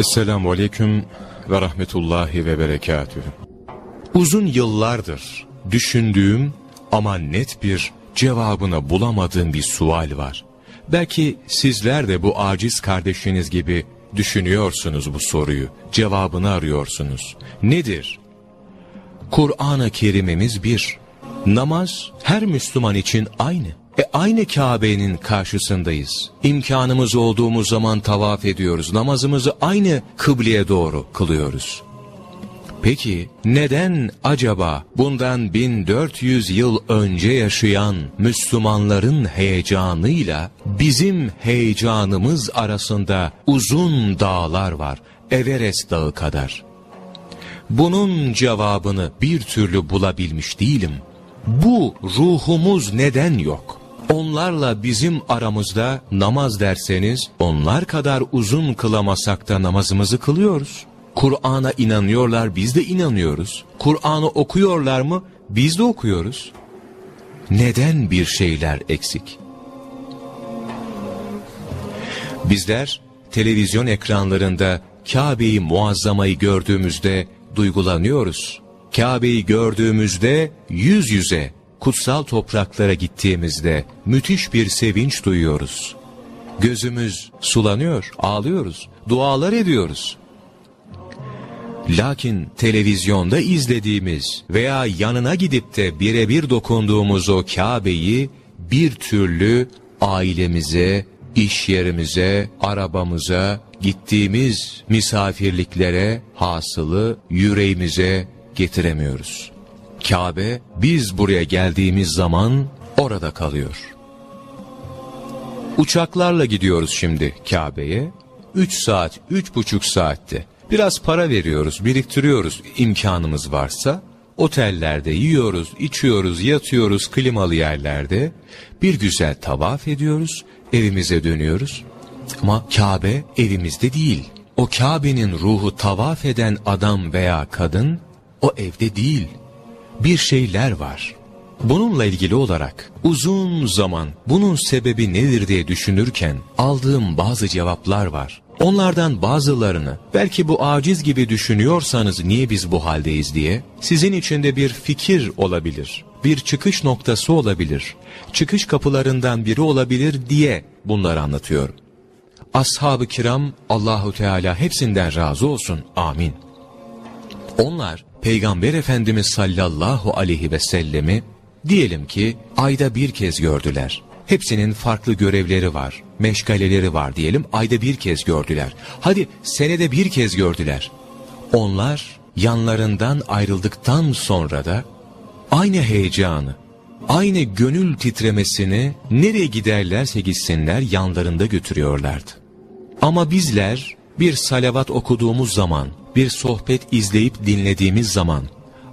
Esselamu Aleyküm ve Rahmetullahi ve Berekatühü. Uzun yıllardır düşündüğüm ama net bir cevabını bulamadığım bir sual var. Belki sizler de bu aciz kardeşiniz gibi düşünüyorsunuz bu soruyu, cevabını arıyorsunuz. Nedir? Kur'an-ı Kerim'imiz bir. Namaz her Müslüman için aynı. E aynı Kabe'nin karşısındayız. İmkanımız olduğumuz zaman tavaf ediyoruz. Namazımızı aynı kıbleye doğru kılıyoruz. Peki neden acaba bundan 1400 yıl önce yaşayan Müslümanların heyecanıyla bizim heyecanımız arasında uzun dağlar var, Everest dağı kadar. Bunun cevabını bir türlü bulabilmiş değilim. Bu ruhumuz neden yok? Onlarla bizim aramızda namaz derseniz onlar kadar uzun kılamasak da namazımızı kılıyoruz. Kur'an'a inanıyorlar biz de inanıyoruz. Kur'an'ı okuyorlar mı biz de okuyoruz. Neden bir şeyler eksik? Bizler televizyon ekranlarında Kabe'yi muazzamayı gördüğümüzde duygulanıyoruz. Kabe'yi gördüğümüzde yüz yüze kutsal topraklara gittiğimizde müthiş bir sevinç duyuyoruz. Gözümüz sulanıyor, ağlıyoruz, dualar ediyoruz. Lakin televizyonda izlediğimiz veya yanına gidip de birebir dokunduğumuz o Kabe'yi bir türlü ailemize, iş yerimize, arabamıza, gittiğimiz misafirliklere, hasılı yüreğimize getiremiyoruz. Kabe biz buraya geldiğimiz zaman orada kalıyor. Uçaklarla gidiyoruz şimdi Kabe'ye. 3 saat, üç buçuk saatte. Biraz para veriyoruz, biriktiriyoruz imkanımız varsa. Otellerde yiyoruz, içiyoruz, yatıyoruz klimalı yerlerde. Bir güzel tavaf ediyoruz, evimize dönüyoruz. Ama Kabe evimizde değil. O Kabe'nin ruhu tavaf eden adam veya kadın o evde değil. Bir şeyler var. Bununla ilgili olarak uzun zaman bunun sebebi nedir diye düşünürken aldığım bazı cevaplar var. Onlardan bazılarını belki bu aciz gibi düşünüyorsanız niye biz bu haldeyiz diye sizin içinde bir fikir olabilir, bir çıkış noktası olabilir, çıkış kapılarından biri olabilir diye bunları anlatıyorum. Ashab-ı kiram Allahu Teala hepsinden razı olsun. Amin. Onlar Peygamber Efendimiz sallallahu aleyhi ve sellemi diyelim ki ayda bir kez gördüler. Hepsinin farklı görevleri var, meşgaleleri var diyelim ayda bir kez gördüler. Hadi senede bir kez gördüler. Onlar yanlarından ayrıldıktan sonra da aynı heyecanı, aynı gönül titremesini nereye giderlerse gitsinler yanlarında götürüyorlardı. Ama bizler bir salavat okuduğumuz zaman, bir sohbet izleyip dinlediğimiz zaman,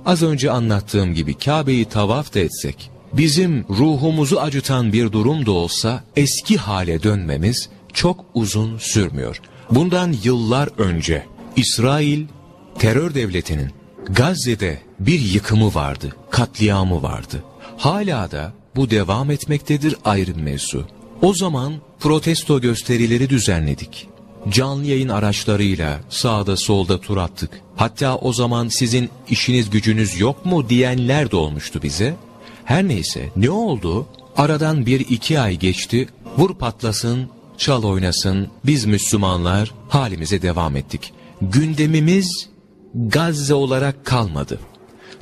az önce anlattığım gibi Kabe'yi tavaf da etsek, bizim ruhumuzu acıtan bir durum da olsa eski hale dönmemiz çok uzun sürmüyor. Bundan yıllar önce İsrail terör devletinin Gazze'de bir yıkımı vardı, katliamı vardı. Hala da bu devam etmektedir ayrı mevzu. O zaman protesto gösterileri düzenledik. Canlı yayın araçlarıyla sağda solda tur attık. Hatta o zaman sizin işiniz gücünüz yok mu diyenler de olmuştu bize. Her neyse ne oldu? Aradan bir iki ay geçti. Vur patlasın, çal oynasın. Biz Müslümanlar halimize devam ettik. Gündemimiz Gazze olarak kalmadı.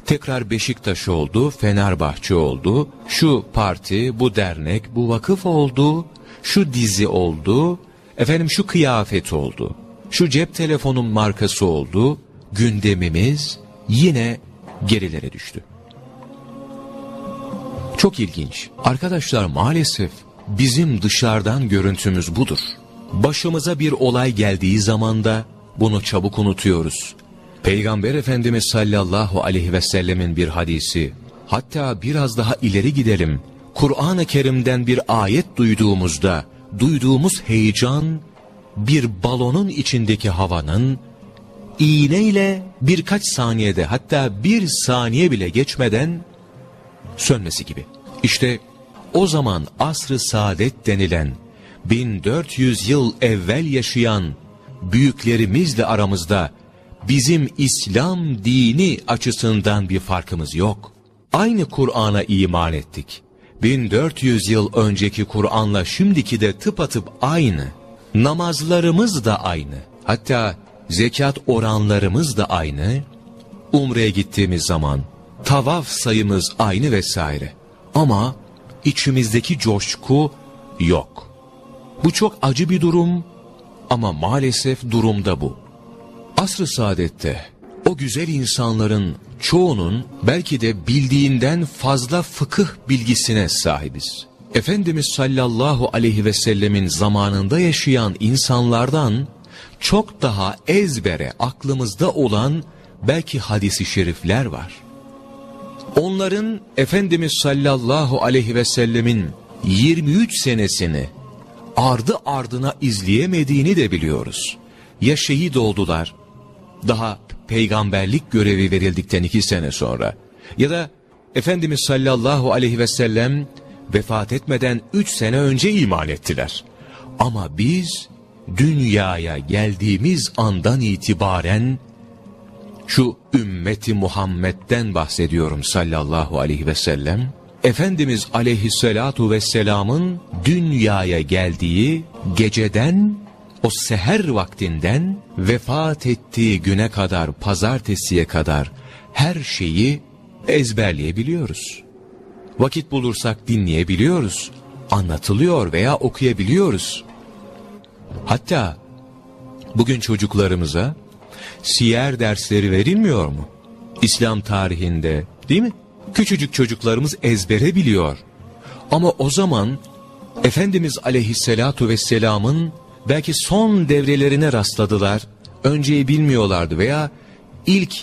Tekrar Beşiktaş oldu, Fenerbahçe oldu, şu parti, bu dernek, bu vakıf oldu, şu dizi oldu, efendim şu kıyafet oldu, şu cep telefonun markası oldu, gündemimiz yine gerilere düştü. Çok ilginç. Arkadaşlar maalesef bizim dışarıdan görüntümüz budur. Başımıza bir olay geldiği zaman da bunu çabuk unutuyoruz. Peygamber Efendimiz sallallahu aleyhi ve sellemin bir hadisi, hatta biraz daha ileri gidelim, Kur'an-ı Kerim'den bir ayet duyduğumuzda, duyduğumuz heyecan, bir balonun içindeki havanın, iğneyle birkaç saniyede hatta bir saniye bile geçmeden sönmesi gibi. İşte o zaman asr-ı saadet denilen 1400 yıl evvel yaşayan büyüklerimizle aramızda bizim İslam dini açısından bir farkımız yok. Aynı Kur'an'a iman ettik. 1400 yıl önceki Kur'an'la şimdiki de tıpatıp aynı. Namazlarımız da aynı. Hatta zekat oranlarımız da aynı. Umre'ye gittiğimiz zaman tavaf sayımız aynı vesaire. Ama içimizdeki coşku yok. Bu çok acı bir durum ama maalesef durumda bu. Asr-ı saadette o güzel insanların çoğunun belki de bildiğinden fazla fıkıh bilgisine sahibiz. Efendimiz sallallahu aleyhi ve sellemin zamanında yaşayan insanlardan çok daha ezbere aklımızda olan belki hadisi şerifler var. Onların Efendimiz sallallahu aleyhi ve sellemin 23 senesini ardı ardına izleyemediğini de biliyoruz. Ya şehit oldular, daha peygamberlik görevi verildikten iki sene sonra ya da Efendimiz sallallahu aleyhi ve sellem vefat etmeden üç sene önce iman ettiler. Ama biz dünyaya geldiğimiz andan itibaren şu ümmeti Muhammed'den bahsediyorum sallallahu aleyhi ve sellem. Efendimiz aleyhissalatu vesselamın dünyaya geldiği geceden o seher vaktinden vefat ettiği güne kadar pazartesiye kadar her şeyi ezberleyebiliyoruz. Vakit bulursak dinleyebiliyoruz, anlatılıyor veya okuyabiliyoruz. Hatta bugün çocuklarımıza siyer dersleri verilmiyor mu? İslam tarihinde değil mi? Küçücük çocuklarımız ezbere biliyor. Ama o zaman Efendimiz aleyhissalatu vesselamın belki son devrelerine rastladılar. Önceyi bilmiyorlardı veya ilk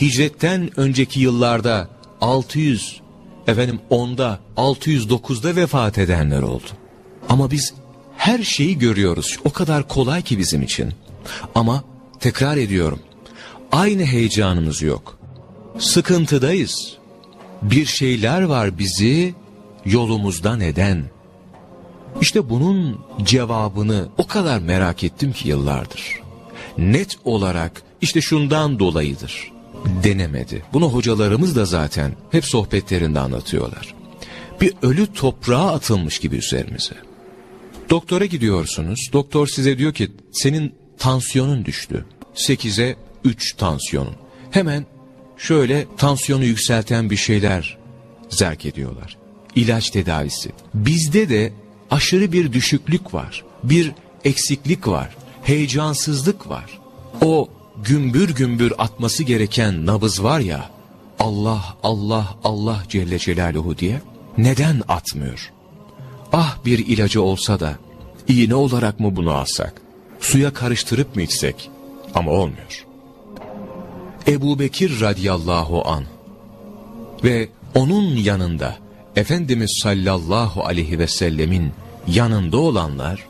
hicretten önceki yıllarda 600 efendim 10'da 609'da vefat edenler oldu. Ama biz her şeyi görüyoruz. O kadar kolay ki bizim için. Ama tekrar ediyorum. Aynı heyecanımız yok. Sıkıntıdayız. Bir şeyler var bizi yolumuzdan eden. İşte bunun cevabını o kadar merak ettim ki yıllardır. Net olarak işte şundan dolayıdır denemedi. Bunu hocalarımız da zaten hep sohbetlerinde anlatıyorlar. Bir ölü toprağa atılmış gibi üzerimize. Doktora gidiyorsunuz. Doktor size diyor ki senin tansiyonun düştü. 8'e 3 tansiyonun. Hemen şöyle tansiyonu yükselten bir şeyler zerk ediyorlar. İlaç tedavisi. Bizde de aşırı bir düşüklük var. Bir eksiklik var. Heyecansızlık var. O gümbür gümbür atması gereken nabız var ya, Allah, Allah, Allah Celle Celaluhu diye, neden atmıyor? Ah bir ilacı olsa da, iğne olarak mı bunu alsak? Suya karıştırıp mı içsek? Ama olmuyor. Ebu Bekir radiyallahu an ve onun yanında Efendimiz sallallahu aleyhi ve sellemin yanında olanlar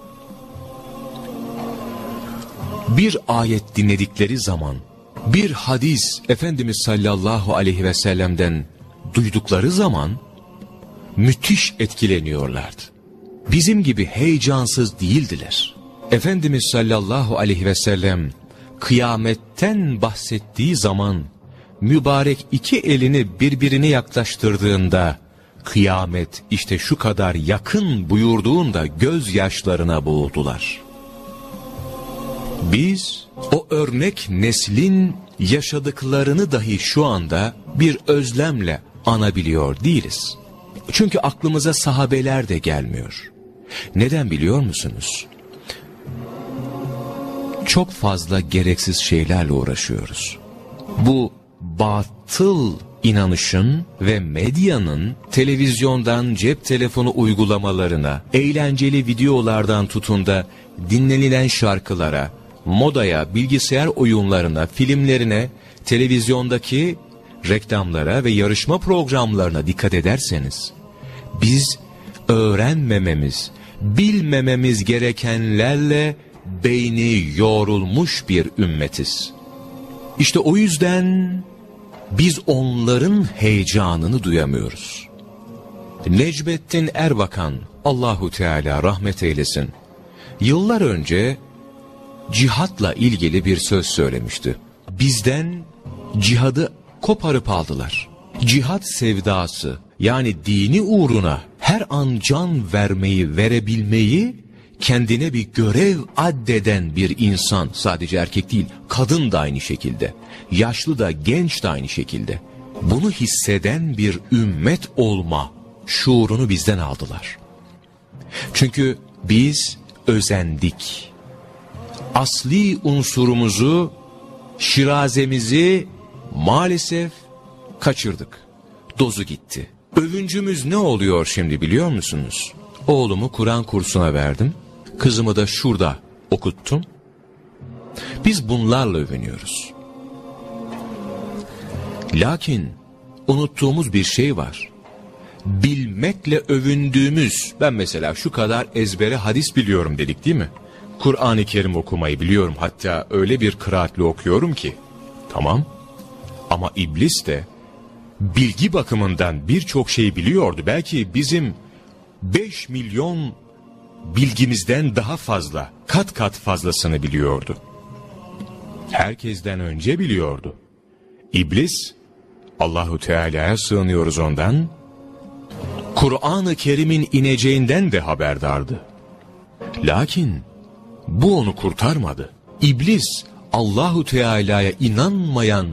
bir ayet dinledikleri zaman bir hadis Efendimiz sallallahu aleyhi ve sellem'den duydukları zaman müthiş etkileniyorlardı. Bizim gibi heyecansız değildiler. Efendimiz sallallahu aleyhi ve sellem kıyametten bahsettiği zaman mübarek iki elini birbirine yaklaştırdığında kıyamet işte şu kadar yakın buyurduğunda gözyaşlarına boğuldular. Biz o örnek neslin yaşadıklarını dahi şu anda bir özlemle anabiliyor değiliz. Çünkü aklımıza sahabeler de gelmiyor. Neden biliyor musunuz? Çok fazla gereksiz şeylerle uğraşıyoruz. Bu batıl inanışın ve medyanın televizyondan cep telefonu uygulamalarına, eğlenceli videolardan tutun da dinlenilen şarkılara, modaya, bilgisayar oyunlarına, filmlerine, televizyondaki reklamlara ve yarışma programlarına dikkat ederseniz, biz öğrenmememiz, bilmememiz gerekenlerle beyni yorulmuş bir ümmetiz. İşte o yüzden biz onların heyecanını duyamıyoruz. Necmettin Erbakan, Allahu Teala rahmet eylesin, yıllar önce cihatla ilgili bir söz söylemişti. Bizden cihadı koparıp aldılar. Cihat sevdası yani dini uğruna her an can vermeyi, verebilmeyi kendine bir görev addeden bir insan sadece erkek değil kadın da aynı şekilde yaşlı da genç de aynı şekilde bunu hisseden bir ümmet olma şuurunu bizden aldılar. Çünkü biz özendik. Asli unsurumuzu, şirazemizi maalesef kaçırdık. Dozu gitti. Övüncümüz ne oluyor şimdi biliyor musunuz? Oğlumu Kur'an kursuna verdim. Kızımı da şurada okuttum. Biz bunlarla övünüyoruz. Lakin unuttuğumuz bir şey var. Bilmekle övündüğümüz, ben mesela şu kadar ezbere hadis biliyorum dedik değil mi? Kur'an-ı Kerim okumayı biliyorum hatta öyle bir kıraatli okuyorum ki. Tamam ama iblis de bilgi bakımından birçok şey biliyordu. Belki bizim 5 milyon bilgimizden daha fazla, kat kat fazlasını biliyordu. Herkesten önce biliyordu. İblis, Allahu Teala'ya sığınıyoruz ondan, Kur'an-ı Kerim'in ineceğinden de haberdardı. Lakin bu onu kurtarmadı. İblis Allahu Teala'ya inanmayan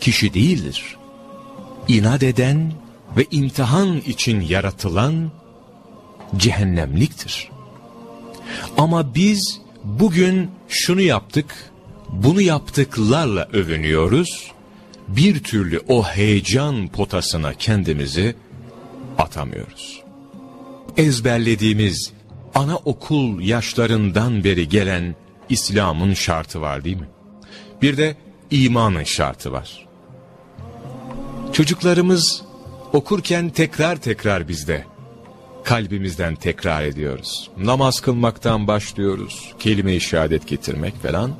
kişi değildir. İnat eden ve imtihan için yaratılan cehennemliktir. Ama biz bugün şunu yaptık, bunu yaptıklarla övünüyoruz. Bir türlü o heyecan potasına kendimizi atamıyoruz. Ezberlediğimiz ana okul yaşlarından beri gelen İslam'ın şartı var değil mi? Bir de imanın şartı var. Çocuklarımız okurken tekrar tekrar bizde kalbimizden tekrar ediyoruz. Namaz kılmaktan başlıyoruz. Kelime-i şehadet getirmek falan.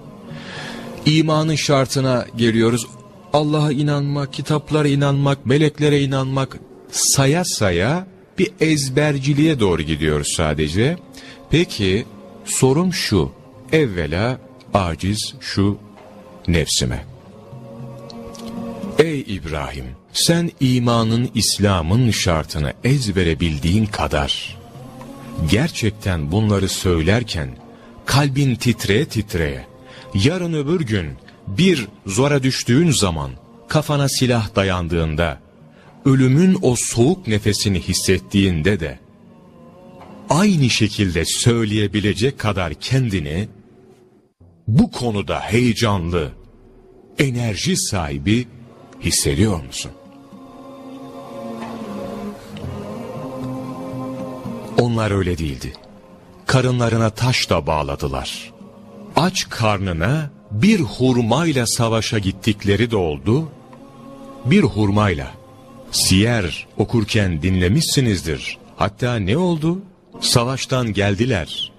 İmanın şartına geliyoruz. Allah'a inanmak, kitaplara inanmak, meleklere inanmak saya saya bir ezberciliğe doğru gidiyoruz sadece. Peki sorum şu. Evvela aciz şu nefsime. Ey İbrahim! Sen imanın, İslam'ın şartını ezbere bildiğin kadar, gerçekten bunları söylerken, kalbin titreye titreye, yarın öbür gün bir zora düştüğün zaman, kafana silah dayandığında, ölümün o soğuk nefesini hissettiğinde de, aynı şekilde söyleyebilecek kadar kendini, bu konuda heyecanlı, enerji sahibi hissediyor musun? Onlar öyle değildi. Karınlarına taş da bağladılar. Aç karnına bir hurmayla savaşa gittikleri de oldu. Bir hurmayla. Siyer okurken dinlemişsinizdir. Hatta ne oldu? Savaştan geldiler.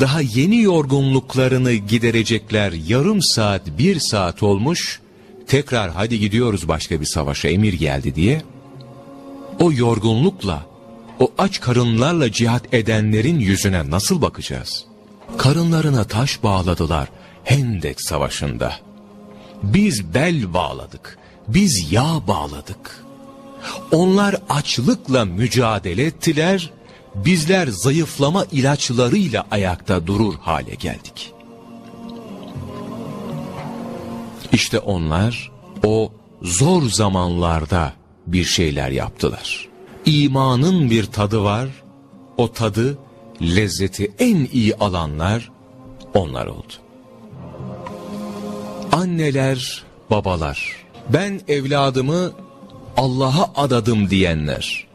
Daha yeni yorgunluklarını giderecekler yarım saat bir saat olmuş. Tekrar hadi gidiyoruz başka bir savaşa emir geldi diye. O yorgunlukla o aç karınlarla cihat edenlerin yüzüne nasıl bakacağız? Karınlarına taş bağladılar Hendek Savaşı'nda. Biz bel bağladık, biz yağ bağladık. Onlar açlıkla mücadele ettiler, bizler zayıflama ilaçlarıyla ayakta durur hale geldik. İşte onlar o zor zamanlarda bir şeyler yaptılar imanın bir tadı var. O tadı, lezzeti en iyi alanlar onlar oldu. Anneler, babalar, ben evladımı Allah'a adadım diyenler,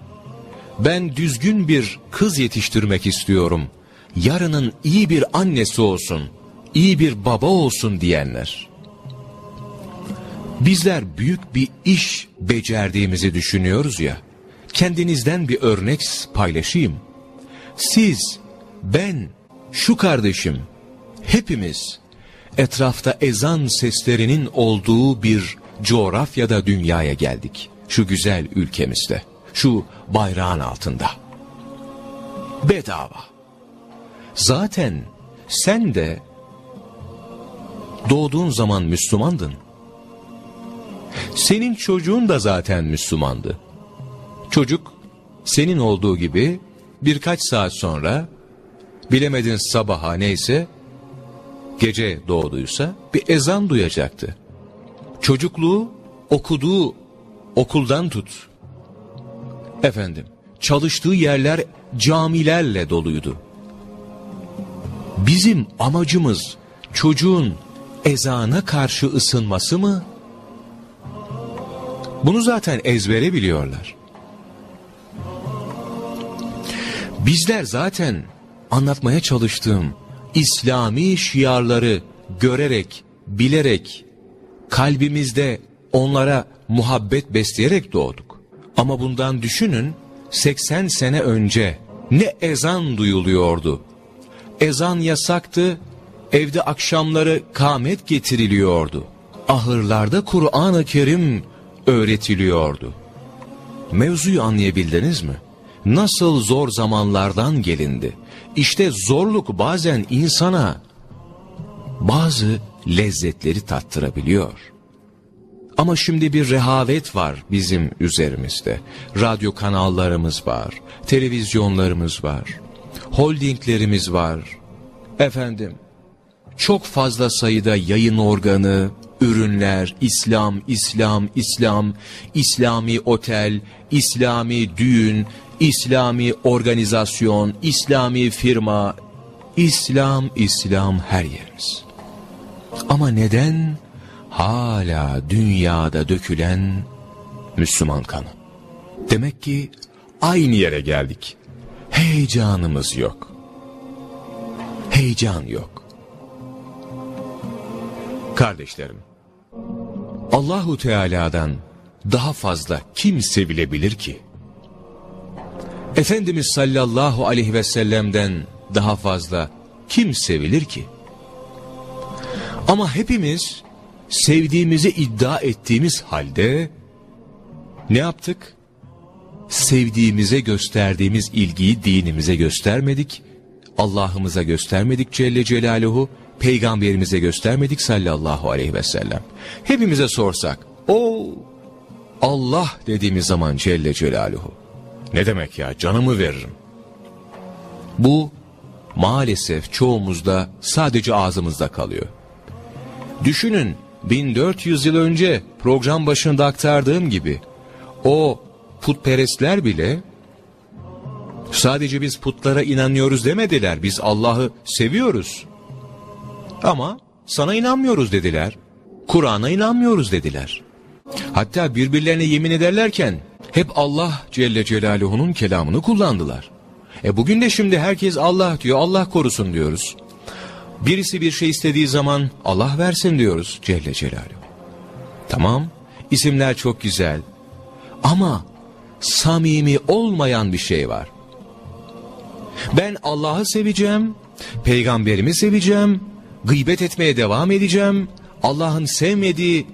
ben düzgün bir kız yetiştirmek istiyorum, yarının iyi bir annesi olsun, iyi bir baba olsun diyenler, bizler büyük bir iş becerdiğimizi düşünüyoruz ya, kendinizden bir örnek paylaşayım. Siz, ben, şu kardeşim, hepimiz etrafta ezan seslerinin olduğu bir coğrafyada dünyaya geldik. Şu güzel ülkemizde, şu bayrağın altında. Bedava. Zaten sen de Doğduğun zaman Müslümandın. Senin çocuğun da zaten Müslümandı. Çocuk senin olduğu gibi birkaç saat sonra bilemedin sabaha neyse gece doğduysa bir ezan duyacaktı. Çocukluğu okuduğu okuldan tut. Efendim çalıştığı yerler camilerle doluydu. Bizim amacımız çocuğun ezana karşı ısınması mı? Bunu zaten ezbere biliyorlar. Bizler zaten anlatmaya çalıştığım İslami şiarları görerek, bilerek, kalbimizde onlara muhabbet besleyerek doğduk. Ama bundan düşünün 80 sene önce ne ezan duyuluyordu. Ezan yasaktı, evde akşamları kamet getiriliyordu. Ahırlarda Kur'an-ı Kerim öğretiliyordu. Mevzuyu anlayabildiniz mi? Nasıl zor zamanlardan gelindi. İşte zorluk bazen insana bazı lezzetleri tattırabiliyor. Ama şimdi bir rehavet var bizim üzerimizde. Radyo kanallarımız var, televizyonlarımız var, holdinglerimiz var. Efendim, çok fazla sayıda yayın organı, ürünler, İslam, İslam, İslam, İslami otel, İslami düğün, İslami organizasyon, İslami firma, İslam, İslam her yerimiz. Ama neden hala dünyada dökülen Müslüman kanı? Demek ki aynı yere geldik. Heyecanımız yok. Heyecan yok. Kardeşlerim, Allahu Teala'dan daha fazla kim sevilebilir ki? Efendimiz sallallahu aleyhi ve sellem'den daha fazla kim sevilir ki? Ama hepimiz sevdiğimizi iddia ettiğimiz halde ne yaptık? Sevdiğimize gösterdiğimiz ilgiyi dinimize göstermedik, Allah'ımıza göstermedik Celle Celaluhu, peygamberimize göstermedik sallallahu aleyhi ve sellem. Hepimize sorsak, o Allah dediğimiz zaman Celle Celaluhu. Ne demek ya canımı veririm. Bu maalesef çoğumuzda sadece ağzımızda kalıyor. Düşünün 1400 yıl önce program başında aktardığım gibi o putperestler bile sadece biz putlara inanıyoruz demediler. Biz Allah'ı seviyoruz. Ama sana inanmıyoruz dediler. Kur'an'a inanmıyoruz dediler. Hatta birbirlerine yemin ederlerken hep Allah Celle Celaluhu'nun kelamını kullandılar. E bugün de şimdi herkes Allah diyor, Allah korusun diyoruz. Birisi bir şey istediği zaman Allah versin diyoruz Celle Celaluhu. Tamam, isimler çok güzel. Ama samimi olmayan bir şey var. Ben Allah'ı seveceğim, peygamberimi seveceğim, gıybet etmeye devam edeceğim, Allah'ın sevmediği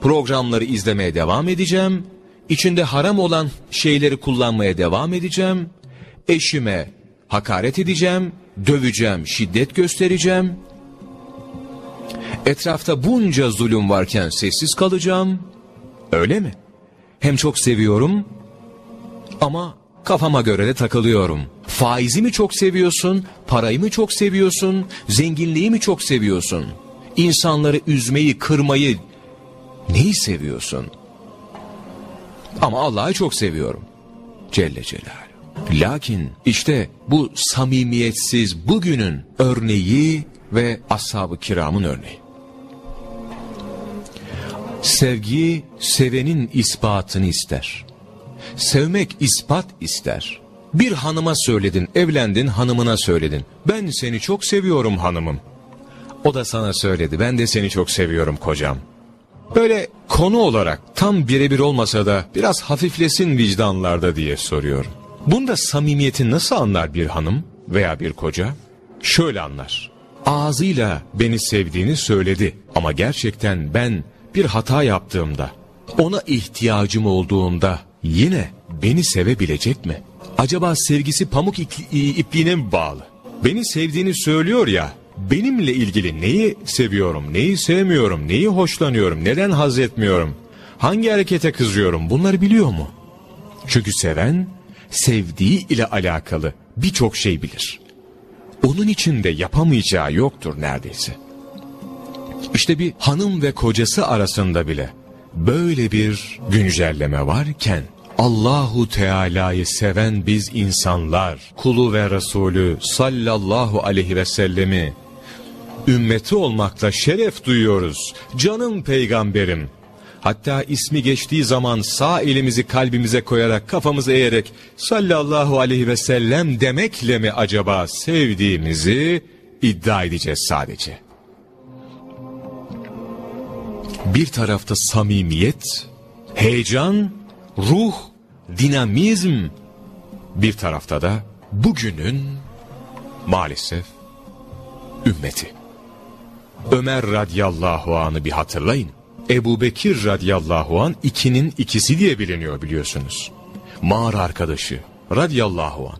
programları izlemeye devam edeceğim, içinde haram olan şeyleri kullanmaya devam edeceğim, eşime hakaret edeceğim, döveceğim, şiddet göstereceğim, etrafta bunca zulüm varken sessiz kalacağım, öyle mi? Hem çok seviyorum ama kafama göre de takılıyorum. Faizi mi çok seviyorsun, parayı mı çok seviyorsun, zenginliği mi çok seviyorsun? İnsanları üzmeyi, kırmayı neyi seviyorsun? Ama Allah'ı çok seviyorum. Celle Celaluhu. Lakin işte bu samimiyetsiz bugünün örneği ve ashab-ı kiramın örneği. Sevgi sevenin ispatını ister. Sevmek ispat ister. Bir hanıma söyledin, evlendin, hanımına söyledin. Ben seni çok seviyorum hanımım. O da sana söyledi, ben de seni çok seviyorum kocam. Böyle konu olarak tam birebir olmasa da biraz hafiflesin vicdanlarda diye soruyorum. Bunda samimiyeti nasıl anlar bir hanım veya bir koca? Şöyle anlar. Ağzıyla beni sevdiğini söyledi ama gerçekten ben bir hata yaptığımda, ona ihtiyacım olduğunda yine beni sevebilecek mi? Acaba sevgisi pamuk ipliğine mi bağlı? Beni sevdiğini söylüyor ya, benimle ilgili neyi seviyorum, neyi sevmiyorum, neyi hoşlanıyorum, neden haz etmiyorum, hangi harekete kızıyorum bunları biliyor mu? Çünkü seven, sevdiği ile alakalı birçok şey bilir. Onun içinde yapamayacağı yoktur neredeyse. İşte bir hanım ve kocası arasında bile böyle bir güncelleme varken Allahu Teala'yı seven biz insanlar, kulu ve Resulü sallallahu aleyhi ve sellemi ümmeti olmakla şeref duyuyoruz. Canım peygamberim. Hatta ismi geçtiği zaman sağ elimizi kalbimize koyarak kafamızı eğerek sallallahu aleyhi ve sellem demekle mi acaba sevdiğimizi iddia edeceğiz sadece. Bir tarafta samimiyet, heyecan, ruh, dinamizm, bir tarafta da bugünün maalesef ümmeti. Ömer radıyallahu anı bir hatırlayın. Ebu Bekir radıyallahu an ikinin ikisi diye biliniyor biliyorsunuz. Mağara arkadaşı radıyallahu an.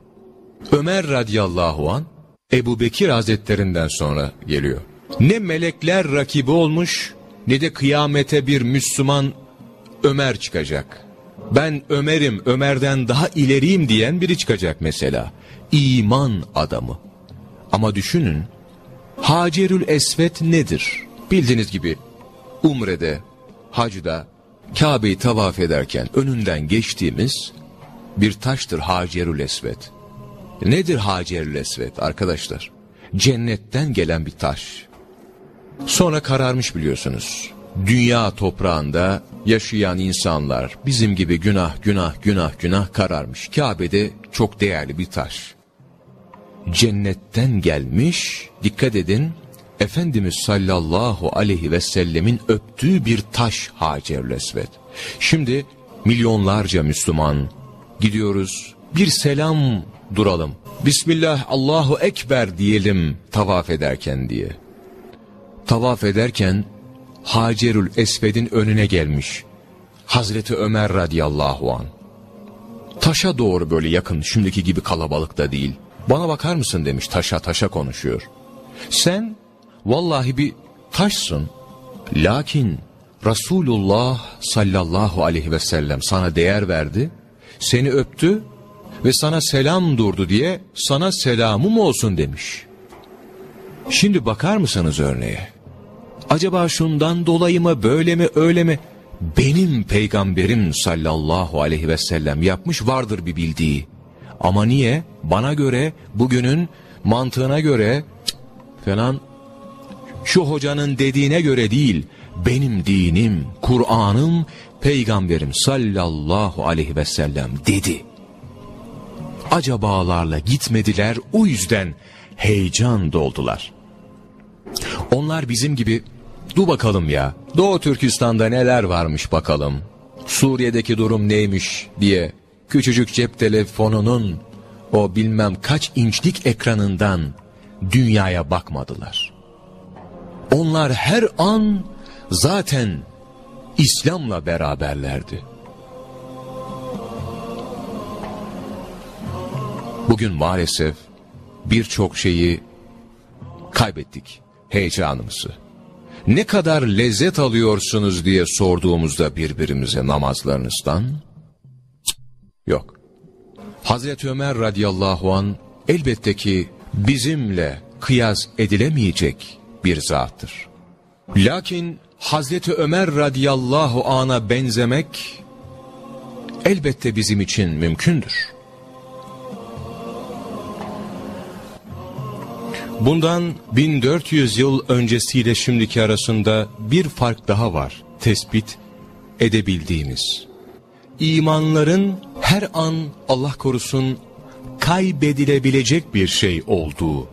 Ömer radıyallahu an Ebu Bekir hazretlerinden sonra geliyor. Ne melekler rakibi olmuş ne de kıyamete bir Müslüman Ömer çıkacak. Ben Ömer'im, Ömer'den daha ileriyim diyen biri çıkacak mesela. İman adamı. Ama düşünün, Hacerül Esvet nedir? Bildiğiniz gibi Umre'de, hacda, Kabe'yi tavaf ederken önünden geçtiğimiz bir taştır Hacerül Esvet. Nedir Hacerül Esvet arkadaşlar? Cennetten gelen bir taş. Sonra kararmış biliyorsunuz. Dünya toprağında yaşayan insanlar bizim gibi günah günah günah günah kararmış. Kabe'de çok değerli bir taş. Cennetten gelmiş, dikkat edin, Efendimiz sallallahu aleyhi ve sellemin öptüğü bir taş Hacer-ül Esved. Şimdi milyonlarca Müslüman gidiyoruz, bir selam duralım. Bismillah Allahu Ekber diyelim tavaf ederken diye. Tavaf ederken Hacerül Esved'in önüne gelmiş. Hazreti Ömer radıyallahu an. Taşa doğru böyle yakın, şimdiki gibi kalabalık da değil. Bana bakar mısın demiş, taşa taşa konuşuyor. Sen vallahi bir taşsın. Lakin Resulullah sallallahu aleyhi ve sellem sana değer verdi, seni öptü ve sana selam durdu diye sana selamım olsun demiş. Şimdi bakar mısınız örneğe? Acaba şundan dolayı mı böyle mi öyle mi? Benim peygamberim sallallahu aleyhi ve sellem yapmış vardır bir bildiği. Ama niye? Bana göre bugünün mantığına göre falan şu hocanın dediğine göre değil. Benim dinim, Kur'an'ım, peygamberim sallallahu aleyhi ve sellem dedi. Acabalarla gitmediler o yüzden heyecan doldular. Onlar bizim gibi Du bakalım ya. Doğu Türkistan'da neler varmış bakalım. Suriye'deki durum neymiş diye küçücük cep telefonunun o bilmem kaç inçlik ekranından dünyaya bakmadılar. Onlar her an zaten İslam'la beraberlerdi. Bugün maalesef birçok şeyi kaybettik heyecanımızı ne kadar lezzet alıyorsunuz diye sorduğumuzda birbirimize namazlarınızdan? Yok. Hazreti Ömer radıyallahu an elbette ki bizimle kıyas edilemeyecek bir zattır. Lakin Hazreti Ömer radıyallahu ana benzemek elbette bizim için mümkündür. Bundan 1400 yıl öncesiyle şimdiki arasında bir fark daha var tespit edebildiğimiz. İmanların her an Allah korusun kaybedilebilecek bir şey olduğu.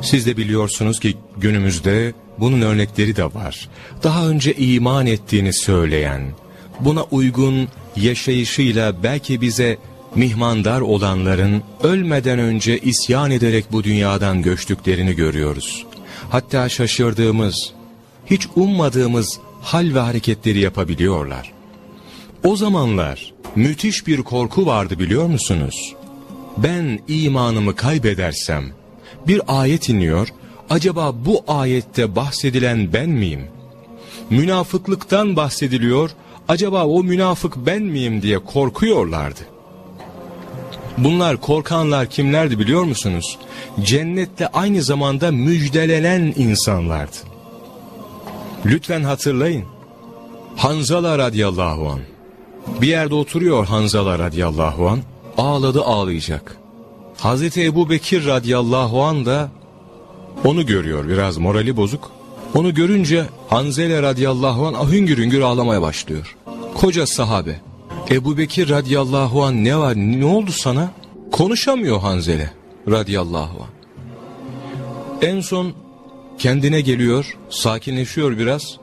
Siz de biliyorsunuz ki günümüzde bunun örnekleri de var. Daha önce iman ettiğini söyleyen, buna uygun yaşayışıyla belki bize mihmandar olanların ölmeden önce isyan ederek bu dünyadan göçtüklerini görüyoruz. Hatta şaşırdığımız, hiç ummadığımız hal ve hareketleri yapabiliyorlar. O zamanlar müthiş bir korku vardı biliyor musunuz? Ben imanımı kaybedersem, bir ayet iniyor, acaba bu ayette bahsedilen ben miyim? Münafıklıktan bahsediliyor, acaba o münafık ben miyim diye korkuyorlardı. Bunlar korkanlar kimlerdi biliyor musunuz? Cennetle aynı zamanda müjdelenen insanlardı. Lütfen hatırlayın. Hanzala radıyallahu an. Bir yerde oturuyor Hanzala radıyallahu an. Ağladı ağlayacak. Hazreti Ebu Bekir radıyallahu an da onu görüyor biraz morali bozuk. Onu görünce Hanzele radıyallahu an hüngür hüngür ağlamaya başlıyor. Koca sahabe. Ebu Bekir radıyallahu an ne var ne oldu sana? Konuşamıyor Hanzele radıyallahu an. En son kendine geliyor, sakinleşiyor biraz.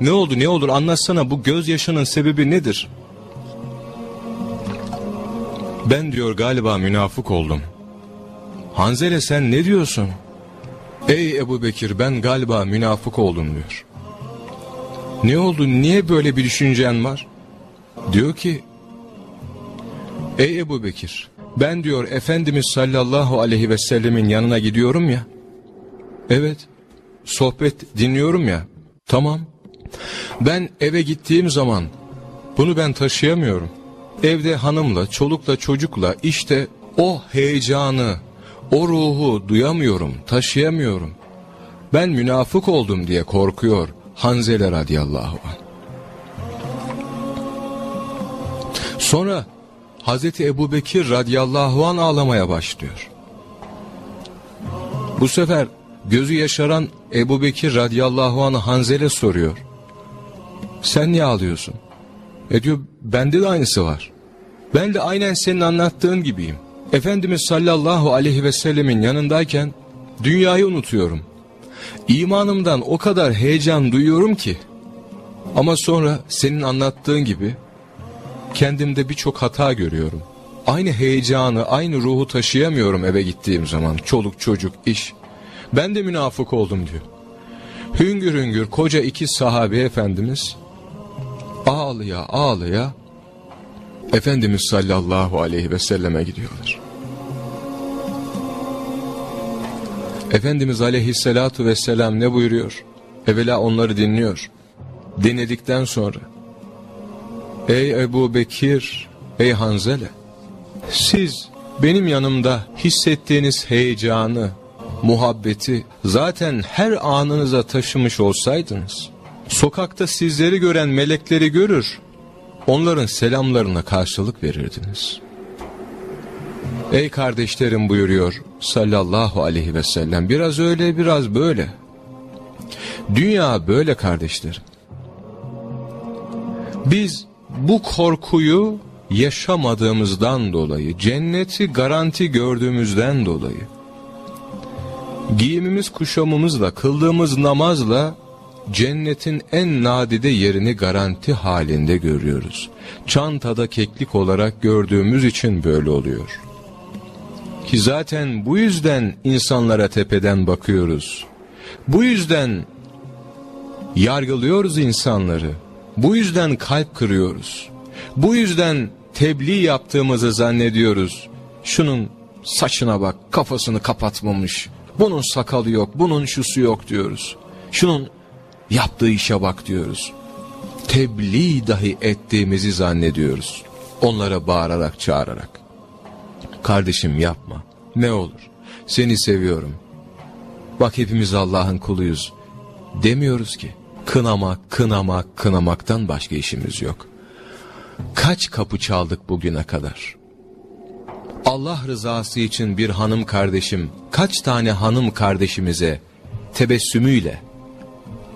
Ne oldu ne olur anlatsana bu gözyaşının sebebi nedir? Ben diyor galiba münafık oldum. Hanzele sen ne diyorsun? Ey Ebu Bekir ben galiba münafık oldum diyor. Ne oldu niye böyle bir düşüncen var? Diyor ki Ey Ebu Bekir ben diyor Efendimiz sallallahu aleyhi ve sellemin yanına gidiyorum ya. Evet sohbet dinliyorum ya. Tamam. Ben eve gittiğim zaman bunu ben taşıyamıyorum. Evde hanımla, çolukla, çocukla işte o heyecanı, o ruhu duyamıyorum, taşıyamıyorum. Ben münafık oldum diye korkuyor Hanzele radıyallahu anh. Sonra Hazreti Ebu Bekir radıyallahu an ağlamaya başlıyor. Bu sefer gözü yaşaran Ebu Bekir radıyallahu anh Hanzele soruyor. Sen niye ağlıyorsun? E diyor bende de aynısı var. Ben de aynen senin anlattığın gibiyim. Efendimiz sallallahu aleyhi ve sellemin yanındayken dünyayı unutuyorum. İmanımdan o kadar heyecan duyuyorum ki. Ama sonra senin anlattığın gibi kendimde birçok hata görüyorum. Aynı heyecanı, aynı ruhu taşıyamıyorum eve gittiğim zaman. Çoluk çocuk, iş. Ben de münafık oldum diyor. Hüngür hüngür koca iki sahabe efendimiz ağlıya ağlıya Efendimiz sallallahu aleyhi ve selleme gidiyorlar. Efendimiz aleyhissalatu vesselam ne buyuruyor? Evvela onları dinliyor. Dinledikten sonra Ey Ebu Bekir, ey Hanzele siz benim yanımda hissettiğiniz heyecanı, muhabbeti zaten her anınıza taşımış olsaydınız sokakta sizleri gören melekleri görür onların selamlarına karşılık verirdiniz. Ey kardeşlerim buyuruyor sallallahu aleyhi ve sellem biraz öyle biraz böyle. Dünya böyle kardeşlerim. Biz bu korkuyu yaşamadığımızdan dolayı, cenneti garanti gördüğümüzden dolayı, giyimimiz kuşamımızla, kıldığımız namazla cennetin en nadide yerini garanti halinde görüyoruz. Çantada keklik olarak gördüğümüz için böyle oluyor. Ki zaten bu yüzden insanlara tepeden bakıyoruz. Bu yüzden yargılıyoruz insanları. Bu yüzden kalp kırıyoruz. Bu yüzden tebliğ yaptığımızı zannediyoruz. Şunun saçına bak, kafasını kapatmamış. Bunun sakalı yok, bunun şusu yok diyoruz. Şunun yaptığı işe bak diyoruz. Tebliğ dahi ettiğimizi zannediyoruz. Onlara bağırarak çağırarak. Kardeşim yapma. Ne olur. Seni seviyorum. Bak hepimiz Allah'ın kuluyuz. Demiyoruz ki. Kınamak, kınamak, kınamaktan başka işimiz yok. Kaç kapı çaldık bugüne kadar? Allah rızası için bir hanım kardeşim, kaç tane hanım kardeşimize tebessümüyle,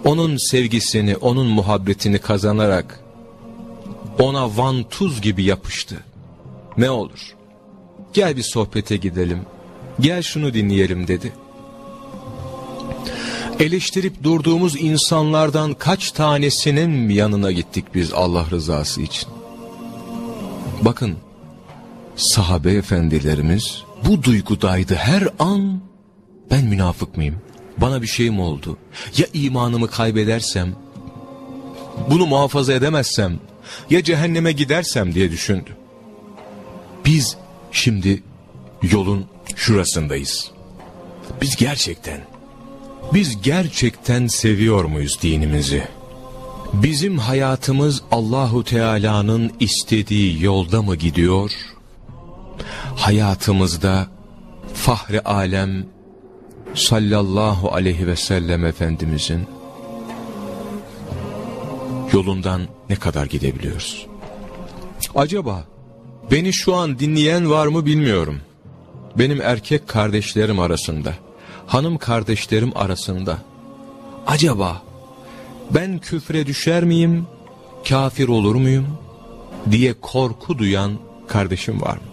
onun sevgisini, onun muhabbetini kazanarak ona vantuz gibi yapıştı. Ne olur? Gel bir sohbete gidelim. Gel şunu dinleyelim dedi. Eleştirip durduğumuz insanlardan kaç tanesinin yanına gittik biz Allah rızası için. Bakın sahabe efendilerimiz bu duygudaydı her an ben münafık mıyım? Bana bir şey mi oldu? Ya imanımı kaybedersem? Bunu muhafaza edemezsem? Ya cehenneme gidersem diye düşündü. Biz şimdi yolun şurasındayız. Biz gerçekten Biz gerçekten seviyor muyuz dinimizi? Bizim hayatımız Allahu Teala'nın istediği yolda mı gidiyor? Hayatımızda Fahri Alem sallallahu aleyhi ve sellem Efendimizin yolundan ne kadar gidebiliyoruz? Acaba beni şu an dinleyen var mı bilmiyorum. Benim erkek kardeşlerim arasında, hanım kardeşlerim arasında. Acaba ben küfre düşer miyim, kafir olur muyum diye korku duyan kardeşim var mı?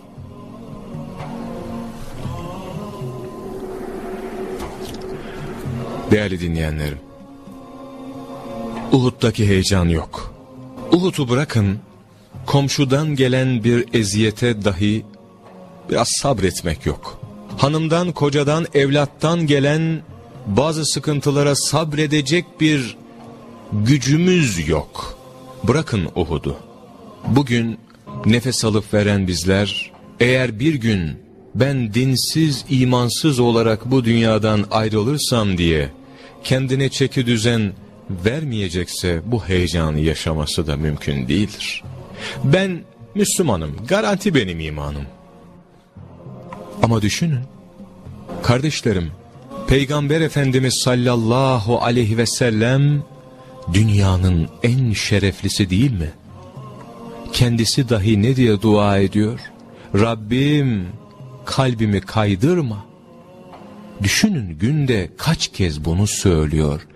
Değerli dinleyenlerim, Uhud'daki heyecan yok. Uhud'u bırakın, komşudan gelen bir eziyete dahi biraz sabretmek yok. Hanımdan, kocadan, evlattan gelen bazı sıkıntılara sabredecek bir gücümüz yok. Bırakın Uhud'u. Bugün nefes alıp veren bizler, eğer bir gün ben dinsiz, imansız olarak bu dünyadan ayrılırsam diye kendine çeki düzen vermeyecekse bu heyecanı yaşaması da mümkün değildir. Ben Müslümanım, garanti benim imanım. Ama düşünün, kardeşlerim, Peygamber Efendimiz sallallahu aleyhi ve sellem dünyanın en şereflisi değil mi? Kendisi dahi ne diye dua ediyor? Rabbim kalbimi kaydırma. Düşünün günde kaç kez bunu söylüyor.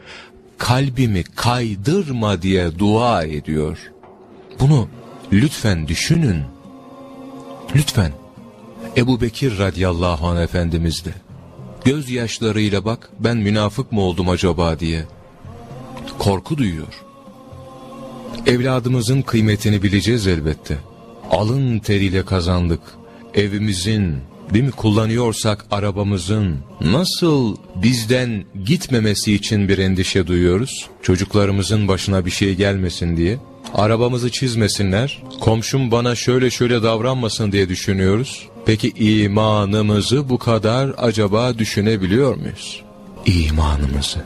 Kalbimi kaydırma diye dua ediyor. Bunu lütfen düşünün. Lütfen. Ebu Bekir radiyallahu anh efendimiz de. Gözyaşlarıyla bak ben münafık mı oldum acaba diye. Korku duyuyor. Evladımızın kıymetini bileceğiz elbette. Alın teriyle kazandık. Evimizin, mi kullanıyorsak arabamızın nasıl bizden gitmemesi için bir endişe duyuyoruz? Çocuklarımızın başına bir şey gelmesin diye. Arabamızı çizmesinler, komşum bana şöyle şöyle davranmasın diye düşünüyoruz. Peki imanımızı bu kadar acaba düşünebiliyor muyuz? İmanımızı.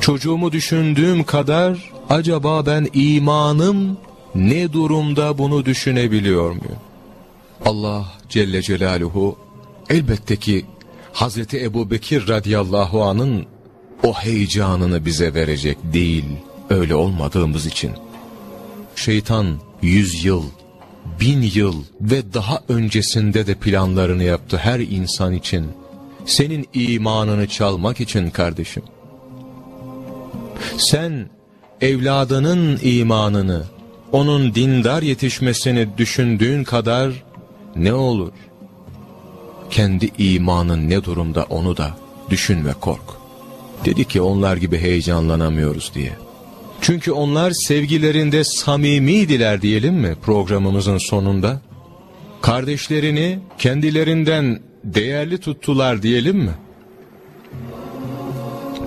Çocuğumu düşündüğüm kadar acaba ben imanım ne durumda bunu düşünebiliyor muyum? Allah Celle Celaluhu elbette ki Hazreti Ebu Bekir radıyallahu anın o heyecanını bize verecek değil öyle olmadığımız için. Şeytan yüz yıl, bin yıl ve daha öncesinde de planlarını yaptı her insan için. Senin imanını çalmak için kardeşim. Sen evladının imanını, onun dindar yetişmesini düşündüğün kadar ne olur? Kendi imanın ne durumda onu da düşün ve kork. Dedi ki onlar gibi heyecanlanamıyoruz diye. Çünkü onlar sevgilerinde samimiydiler diyelim mi programımızın sonunda? Kardeşlerini kendilerinden değerli tuttular diyelim mi?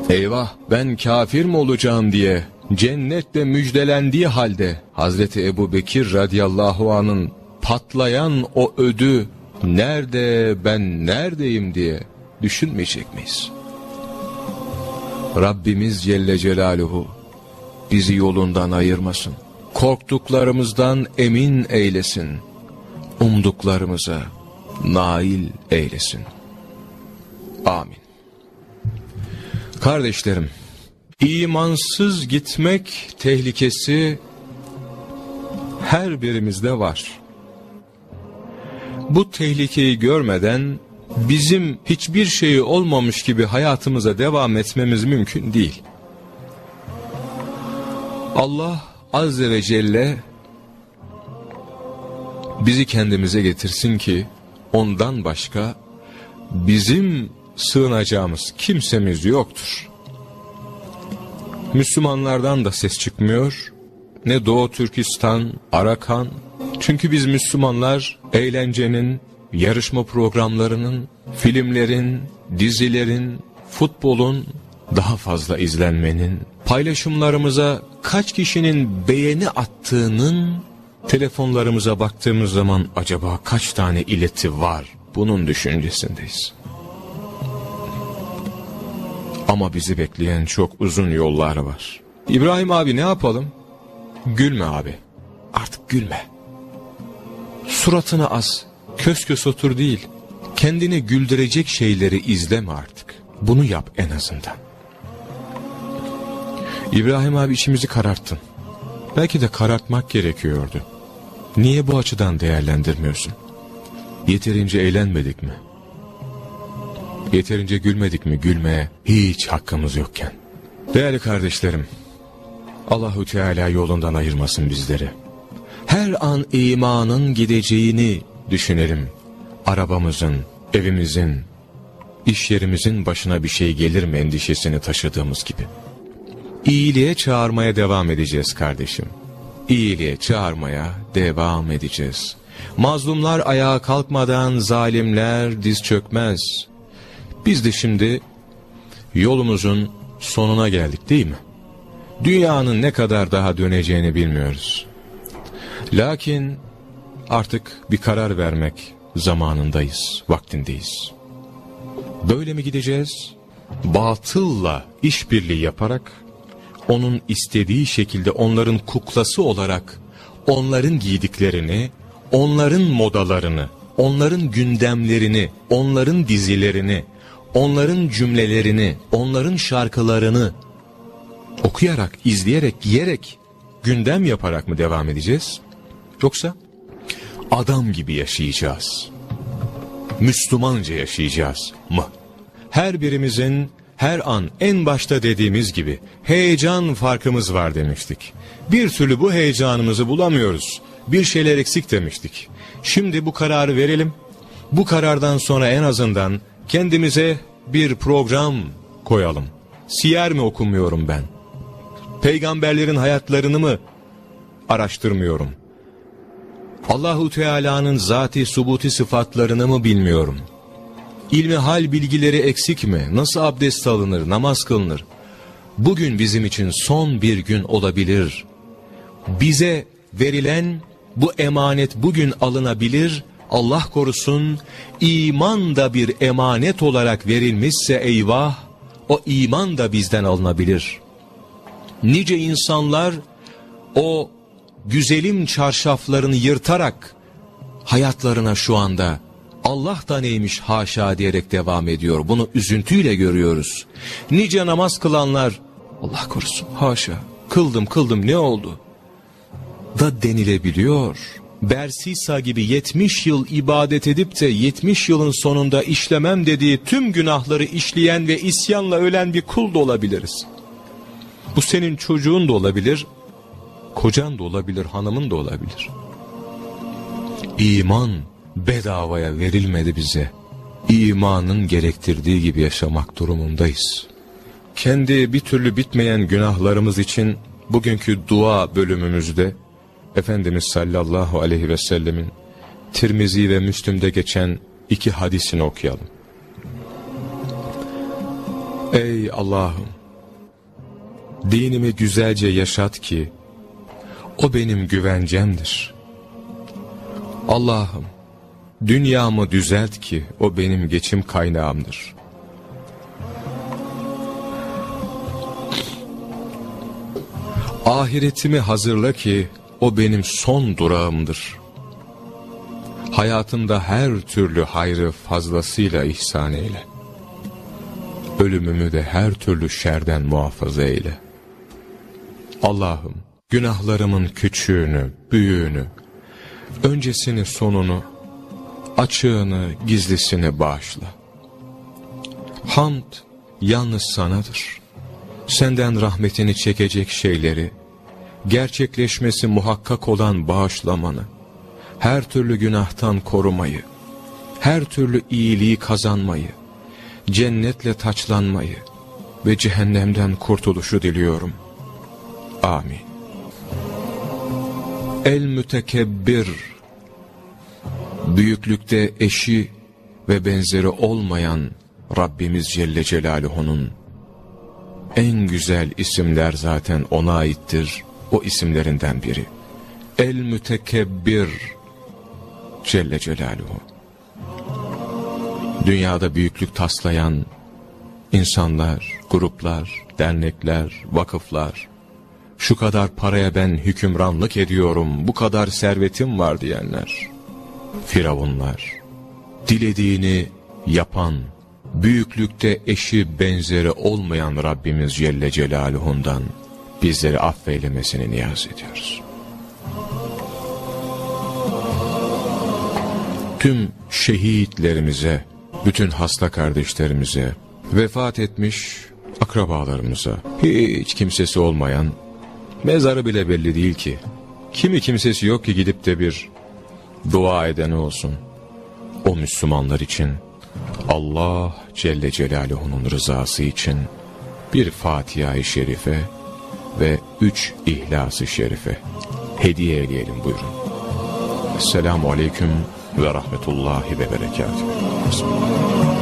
Eyvah ben kafir mi olacağım diye cennetle müjdelendiği halde Hazreti Ebu Bekir radıyallahu anın patlayan o ödü nerede ben neredeyim diye düşünmeyecek miyiz? Rabbimiz Celle Celaluhu bizi yolundan ayırmasın. Korktuklarımızdan emin eylesin. Umduklarımıza nail eylesin. Amin. Kardeşlerim, imansız gitmek tehlikesi her birimizde var. Bu tehlikeyi görmeden bizim hiçbir şeyi olmamış gibi hayatımıza devam etmemiz mümkün değil. Allah Azze ve Celle bizi kendimize getirsin ki ondan başka bizim sığınacağımız kimsemiz yoktur. Müslümanlardan da ses çıkmıyor. Ne Doğu Türkistan, Arakan. Çünkü biz Müslümanlar eğlencenin, yarışma programlarının, filmlerin, dizilerin, futbolun daha fazla izlenmenin, paylaşımlarımıza kaç kişinin beğeni attığının telefonlarımıza baktığımız zaman acaba kaç tane ileti var bunun düşüncesindeyiz. Ama bizi bekleyen çok uzun yollar var. İbrahim abi ne yapalım? Gülme abi. Artık gülme. Suratına az, kös kös otur değil. Kendini güldürecek şeyleri izleme artık. Bunu yap en azından. İbrahim abi içimizi kararttın. Belki de karartmak gerekiyordu. Niye bu açıdan değerlendirmiyorsun? Yeterince eğlenmedik mi? Yeterince gülmedik mi gülmeye hiç hakkımız yokken? Değerli kardeşlerim, Allahu Teala yolundan ayırmasın bizleri. Her an imanın gideceğini düşünelim. Arabamızın, evimizin, iş yerimizin başına bir şey gelir mi endişesini taşıdığımız gibi. İyiliğe çağırmaya devam edeceğiz kardeşim. İyiliğe çağırmaya devam edeceğiz. Mazlumlar ayağa kalkmadan zalimler diz çökmez. Biz de şimdi yolumuzun sonuna geldik değil mi? Dünyanın ne kadar daha döneceğini bilmiyoruz. Lakin artık bir karar vermek zamanındayız, vaktindeyiz. Böyle mi gideceğiz? Batılla işbirliği yaparak, onun istediği şekilde onların kuklası olarak, onların giydiklerini, onların modalarını, onların gündemlerini, onların dizilerini, onların cümlelerini, onların şarkılarını okuyarak, izleyerek, yiyerek, gündem yaparak mı devam edeceğiz? Yoksa adam gibi yaşayacağız. Müslümanca yaşayacağız mı? Her birimizin her an en başta dediğimiz gibi heyecan farkımız var demiştik. Bir türlü bu heyecanımızı bulamıyoruz. Bir şeyler eksik demiştik. Şimdi bu kararı verelim. Bu karardan sonra en azından kendimize bir program koyalım. Siyer mi okumuyorum ben? Peygamberlerin hayatlarını mı araştırmıyorum? Allahu Teala'nın zati subuti sıfatlarını mı bilmiyorum? İlmi hal bilgileri eksik mi? Nasıl abdest alınır, namaz kılınır? Bugün bizim için son bir gün olabilir. Bize verilen bu emanet bugün alınabilir. Allah korusun iman da bir emanet olarak verilmişse eyvah o iman da bizden alınabilir. Nice insanlar o güzelim çarşaflarını yırtarak hayatlarına şu anda Allah da neymiş haşa diyerek devam ediyor. Bunu üzüntüyle görüyoruz. Nice namaz kılanlar Allah korusun haşa kıldım kıldım ne oldu? Da denilebiliyor. Bersisa gibi 70 yıl ibadet edip de 70 yılın sonunda işlemem dediği tüm günahları işleyen ve isyanla ölen bir kul da olabiliriz. Bu senin çocuğun da olabilir, kocan da olabilir, hanımın da olabilir. İman bedavaya verilmedi bize. İmanın gerektirdiği gibi yaşamak durumundayız. Kendi bir türlü bitmeyen günahlarımız için bugünkü dua bölümümüzde Efendimiz sallallahu aleyhi ve sellemin Tirmizi ve Müslüm'de geçen iki hadisini okuyalım. Ey Allah'ım! Dinimi güzelce yaşat ki, o benim güvencemdir. Allah'ım, dünyamı düzelt ki, o benim geçim kaynağımdır. Ahiretimi hazırla ki, o benim son durağımdır. Hayatımda her türlü hayrı fazlasıyla ihsan eyle. Ölümümü de her türlü şerden muhafaza eyle. Allah'ım günahlarımın küçüğünü, büyüğünü, öncesini sonunu, açığını, gizlisini bağışla. Hamd yalnız sanadır. Senden rahmetini çekecek şeyleri, gerçekleşmesi muhakkak olan bağışlamanı, her türlü günahtan korumayı, her türlü iyiliği kazanmayı, cennetle taçlanmayı ve cehennemden kurtuluşu diliyorum. Amin. El mütekebbir, büyüklükte eşi ve benzeri olmayan Rabbimiz Celle Celaluhu'nun en güzel isimler zaten ona aittir o isimlerinden biri. El Mütekebbir Celle Celaluhu. Dünyada büyüklük taslayan, insanlar, gruplar, dernekler, vakıflar, şu kadar paraya ben hükümranlık ediyorum, bu kadar servetim var diyenler, firavunlar, dilediğini yapan, büyüklükte eşi benzeri olmayan Rabbimiz Celle Celaluhu'ndan bizleri affeylemesini niyaz ediyoruz. Tüm şehitlerimize, bütün hasta kardeşlerimize, vefat etmiş akrabalarımıza, hiç kimsesi olmayan, mezarı bile belli değil ki, kimi kimsesi yok ki gidip de bir dua edeni olsun. O Müslümanlar için, Allah Celle Celaluhu'nun rızası için bir Fatiha-i Şerife ve üç İhlas-ı Şerife hediye eleyelim buyurun. Esselamu Aleyküm ve Rahmetullahi ve Berekatuhu.